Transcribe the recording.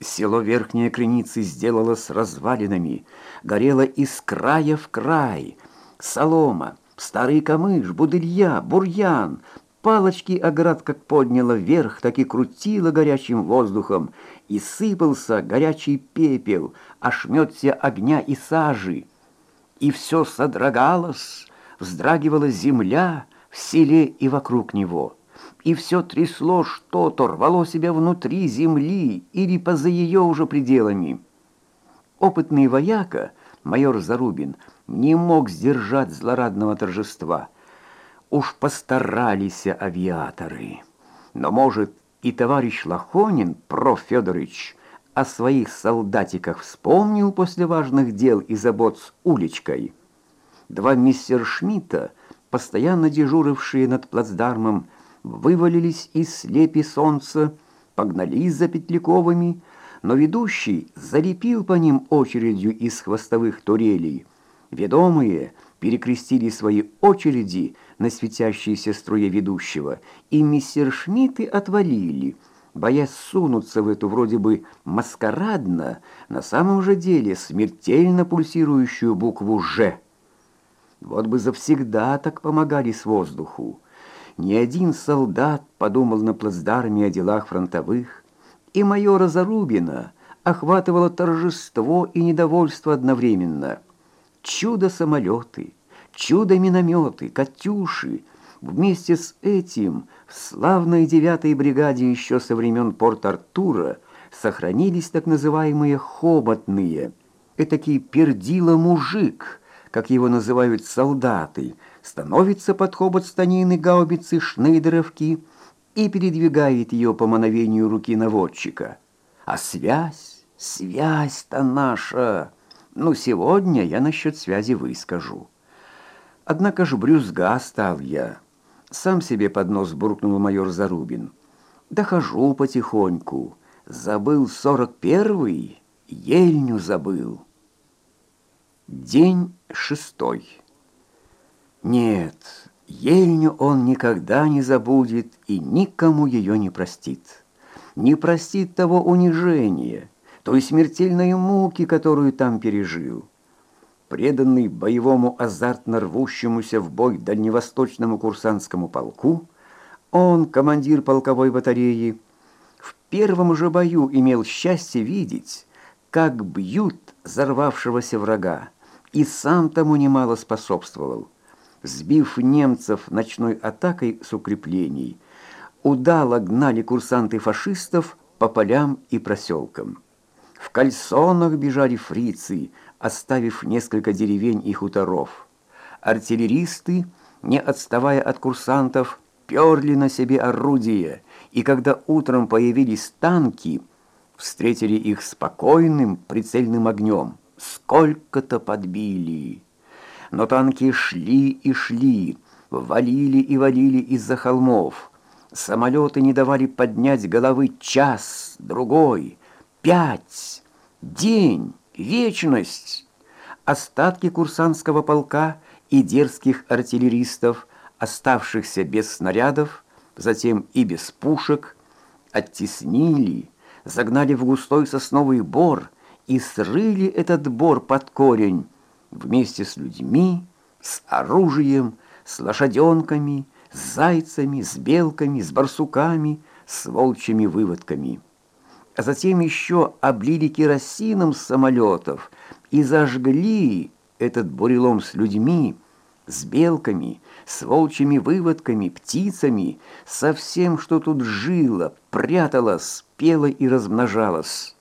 Село Верхние Креницы сделалось развалинами, горело из края в край. Солома, старый камыш, будылья, бурьян, палочки оград как подняло вверх, так и крутило горячим воздухом, и сыпался горячий пепел, ошметься огня и сажи. И все содрогалось, вздрагивала земля в селе и вокруг него и все трясло что-то, рвало себя внутри земли или поза ее уже пределами. Опытный вояка, майор Зарубин, не мог сдержать злорадного торжества. Уж постарались авиаторы. Но, может, и товарищ Лохонин, проф. Федорович, о своих солдатиках вспомнил после важных дел и забот с уличкой. Два мистер Шмидта, постоянно дежурившие над плацдармом, вывалились из слепи солнца, погнались за Петляковыми, но ведущий залепил по ним очередью из хвостовых турелей. Ведомые перекрестили свои очереди на светящиеся струе ведущего, и мистер Шмидты отвалили, боясь сунуться в эту вроде бы маскарадно, на самом же деле смертельно пульсирующую букву «Ж». Вот бы завсегда так помогали с воздуху. Ни один солдат подумал на плацдарме о делах фронтовых, и майора Зарубина охватывало торжество и недовольство одновременно. Чудо-самолеты, чудо-минометы, «Катюши» вместе с этим в славной девятой бригаде еще со времен Порт-Артура сохранились так называемые «хоботные», этакий пердило-мужик, как его называют солдаты – становится под хобот станины гаубицы Шнейдеровки и передвигает ее по мановению руки наводчика. А связь, связь-то наша. Ну, сегодня я насчет связи выскажу. Однако ж брюзга стал я. Сам себе под нос буркнул майор Зарубин. Дохожу потихоньку. Забыл сорок первый, ельню забыл. День шестой. Нет, ельню он никогда не забудет и никому ее не простит. Не простит того унижения, той смертельной муки, которую там пережил. Преданный боевому азартно рвущемуся в бой дальневосточному курсантскому полку, он, командир полковой батареи, в первом же бою имел счастье видеть, как бьют взорвавшегося врага, и сам тому немало способствовал сбив немцев ночной атакой с укреплений, удало гнали курсанты фашистов по полям и проселкам. В кальсонах бежали фрицы, оставив несколько деревень и хуторов. Артиллеристы, не отставая от курсантов, перли на себе орудия, и когда утром появились танки, встретили их спокойным прицельным огнем. Сколько-то подбили! но танки шли и шли, валили и валили из-за холмов. Самолеты не давали поднять головы час, другой, пять, день, вечность. Остатки курсантского полка и дерзких артиллеристов, оставшихся без снарядов, затем и без пушек, оттеснили, загнали в густой сосновый бор и срыли этот бор под корень, вместе с людьми, с оружием, с лошаденками, с зайцами, с белками, с барсуками, с волчьими выводками. А затем еще облили керосином с самолетов и зажгли этот бурелом с людьми, с белками, с волчьими выводками, птицами, со всем, что тут жило, пряталось, пело и размножалось.